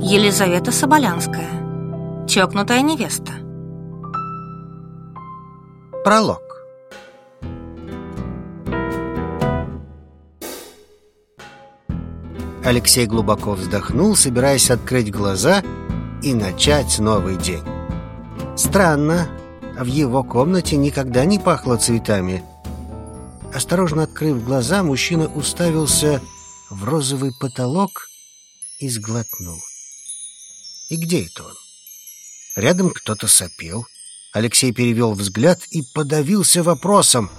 Елизавета Соболянская. Чокнутая невеста. Пролог. Алексей глубоко вздохнул, собираясь открыть глаза и начать новый день. Странно, в его комнате никогда не пахло цветами. Осторожно открыв глаза, мужчина уставился в розовый потолок и сглотнул. И где это он? Рядом кто-то сопел. Алексей перевел взгляд и подавился вопросом.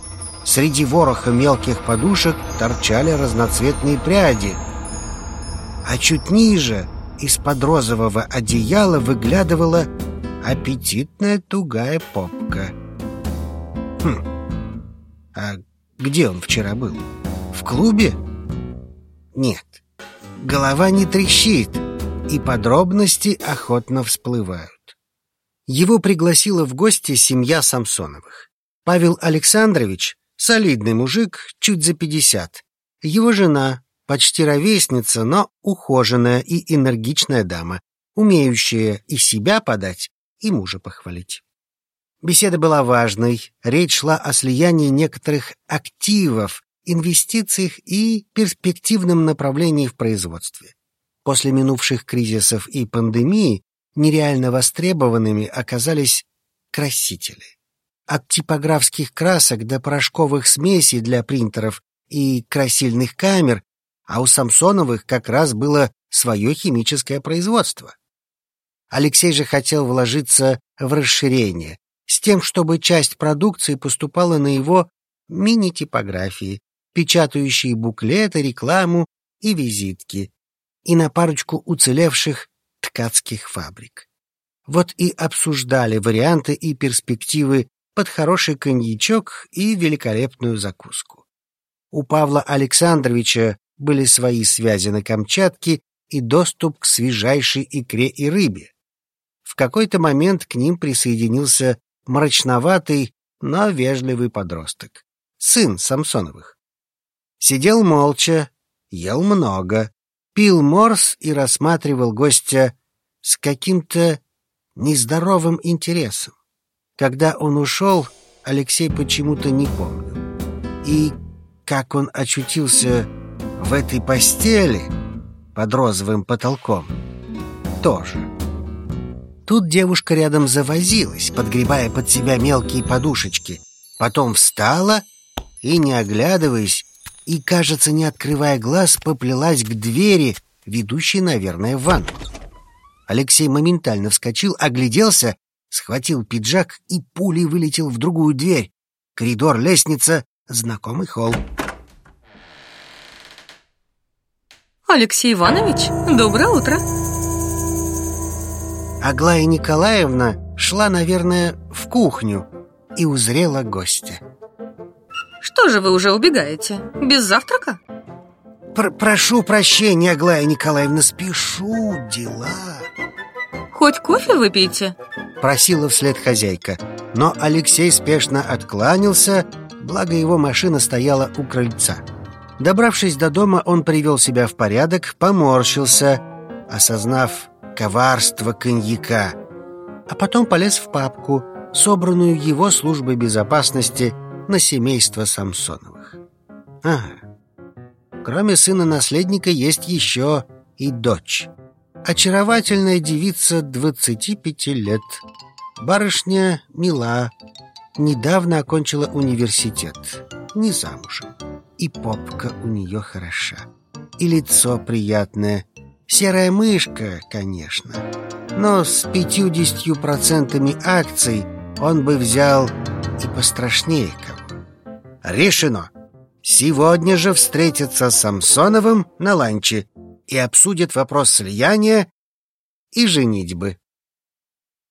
Среди вороха мелких подушек торчали разноцветные пряди. А чуть ниже, из-под розового одеяла, выглядывала аппетитная тугая попка. Хм, а где он вчера был? В клубе? Нет, голова не трещит, и подробности охотно всплывают. Его пригласила в гости семья Самсоновых. Павел Александрович — солидный мужик, чуть за пятьдесят. Его жена — почти ровесница, но ухоженная и энергичная дама, умеющая и себя подать, и мужа похвалить. Беседа была важной. Речь шла о слиянии некоторых активов, инвестициях и перспективном направлении в производстве. После минувших кризисов и пандемии нереально востребованными оказались красители. От типографских красок до порошковых смесей для принтеров и красильных камер, а у Самсоновых как раз было свое химическое производство. Алексей же хотел вложиться в расширение, с тем, чтобы часть продукции поступала на его мини-типографии, печатающие буклеты, рекламу и визитки, и на парочку уцелевших ткацких фабрик. Вот и обсуждали варианты и перспективы под хороший коньячок и великолепную закуску. У Павла Александровича были свои связи на Камчатке и доступ к свежайшей икре и рыбе. В какой-то момент к ним присоединился мрачноватый, но вежливый подросток, сын Самсоновых. Сидел молча, ел много, пил морс и рассматривал гостя с каким-то нездоровым интересом. Когда он ушел, Алексей почему-то не помнил. И как он очутился в этой постели под розовым потолком, тоже. Тут девушка рядом завозилась, подгребая под себя мелкие подушечки. Потом встала и, не оглядываясь, и, кажется, не открывая глаз, поплелась к двери, ведущей, наверное, в ванну. Алексей моментально вскочил, огляделся, схватил пиджак и пулей вылетел в другую дверь. Коридор, лестница, знакомый холл. Алексей Иванович, доброе утро. Аглая Николаевна шла, наверное, в кухню и узрела гостя. Что же вы уже убегаете? Без завтрака? Пр Прошу прощения, Аглая Николаевна, спешу, дела. Хоть кофе выпейте? Просила вслед хозяйка. Но Алексей спешно откланялся, благо его машина стояла у крыльца. Добравшись до дома, он привел себя в порядок, поморщился, осознав коварство коньяка, а потом полез в папку, собранную его службой безопасности на семейство Самсоновых. Ага. Кроме сына-наследника есть еще и дочь. Очаровательная девица 25 лет. Барышня мила. Недавно окончила университет. Не замужем. И попка у нее хороша. И лицо приятное, Серая мышка, конечно. Но с пятьюдесятью процентами акций он бы взял и пострашнее кого. Решено. Сегодня же встретится с Самсоновым на ланче и обсудит вопрос слияния и женитьбы.